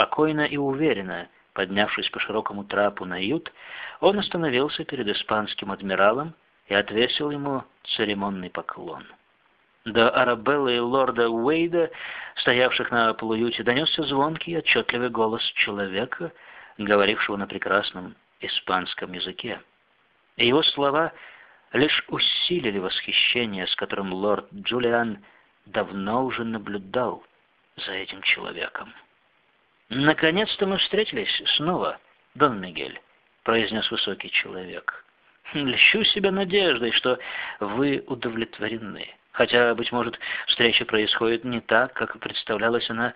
Спокойно и уверенно, поднявшись по широкому трапу на ют, он остановился перед испанским адмиралом и отвесил ему церемонный поклон. До Арабеллы и лорда Уэйда, стоявших на полуюте, донесся звонкий отчетливый голос человека, говорившего на прекрасном испанском языке. И его слова лишь усилили восхищение, с которым лорд Джулиан давно уже наблюдал за этим человеком. «Наконец-то мы встретились снова, Дон Мигель», — произнес высокий человек. «Льщу себя надеждой, что вы удовлетворены. Хотя, быть может, встреча происходит не так, как представлялась она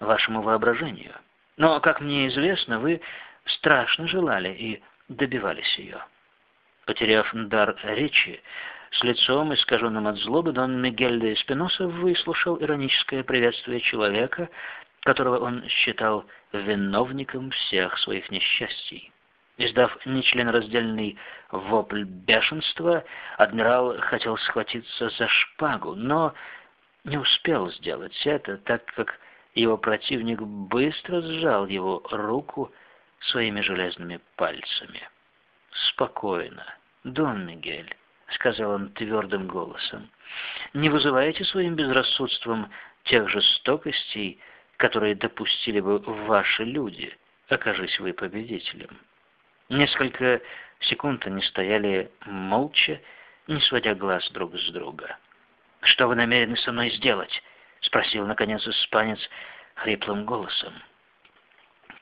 вашему воображению. Но, как мне известно, вы страшно желали и добивались ее». Потеряв дар речи, с лицом, искаженным от злобы, Дон Мигель де Эспиноса выслушал ироническое приветствие человека, которого он считал виновником всех своих несчастий. Издав нечленораздельный вопль бешенства, адмирал хотел схватиться за шпагу, но не успел сделать это, так как его противник быстро сжал его руку своими железными пальцами. «Спокойно, Дон Мигель», — сказал он твердым голосом. «Не вызывайте своим безрассудством тех жестокостей, которые допустили бы ваши люди, окажись вы победителем». Несколько секунд они стояли молча, не сводя глаз друг с друга. «Что вы намерены со мной сделать?» — спросил, наконец, испанец хриплым голосом.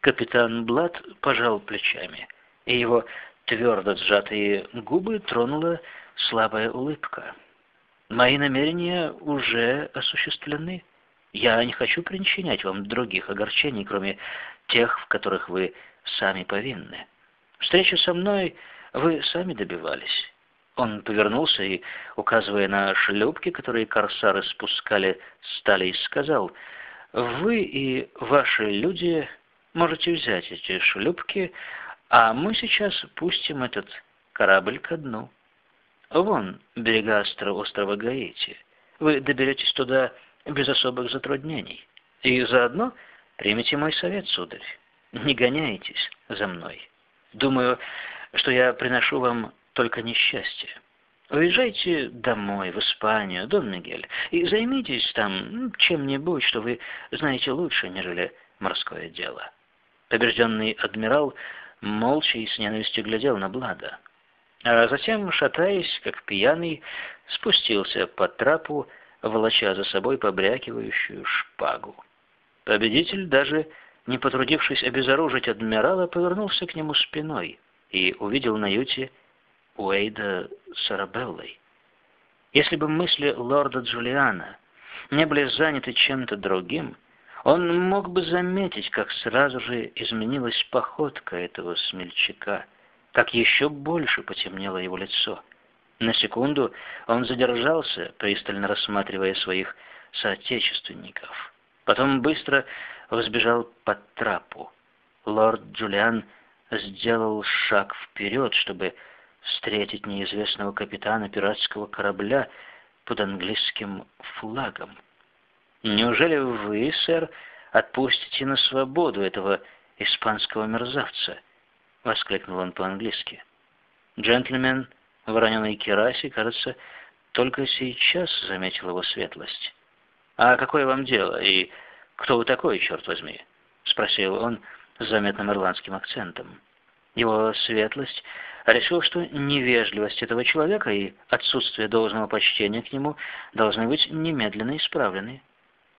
Капитан Блад пожал плечами, и его твердо сжатые губы тронула слабая улыбка. «Мои намерения уже осуществлены. Я не хочу причинять вам других огорчений, кроме тех, в которых вы сами повинны. Встречи со мной вы сами добивались». Он повернулся и, указывая на шлюпки, которые корсары спускали с талии, сказал, «Вы и ваши люди можете взять эти шлюпки, а мы сейчас пустим этот корабль ко дну. Вон берега острова Гаити. Вы доберетесь туда без особых затруднений. И заодно примите мой совет, сударь. Не гоняйтесь за мной. Думаю, что я приношу вам только несчастье. Уезжайте домой, в Испанию, Дон Мигель, и займитесь там чем-нибудь, что вы знаете лучше, нежели морское дело. Побежденный адмирал молча и с ненавистью глядел на Блада. А затем, шатаясь, как пьяный, спустился по трапу, волоча за собой побрякивающую шпагу. Победитель, даже не потрудившись обезоружить адмирала, повернулся к нему спиной и увидел на юте Уэйда с Арабеллой. Если бы мысли лорда Джулиана не были заняты чем-то другим, он мог бы заметить, как сразу же изменилась походка этого смельчака, как еще больше потемнело его лицо. На секунду он задержался, пристально рассматривая своих соотечественников. Потом быстро взбежал под трапу. Лорд Джулиан сделал шаг вперед, чтобы встретить неизвестного капитана пиратского корабля под английским флагом. Неужели вы, сэр, отпустите на свободу этого испанского мерзавца?» — воскликнул он по-английски. Джентльмен в раненой керасе, кажется, только сейчас заметил его светлость. «А какое вам дело? И кто вы такой, черт возьми?» — спросил он с заметным ирландским акцентом. Его светлость решил, что невежливость этого человека и отсутствие должного почтения к нему должны быть немедленно исправлены.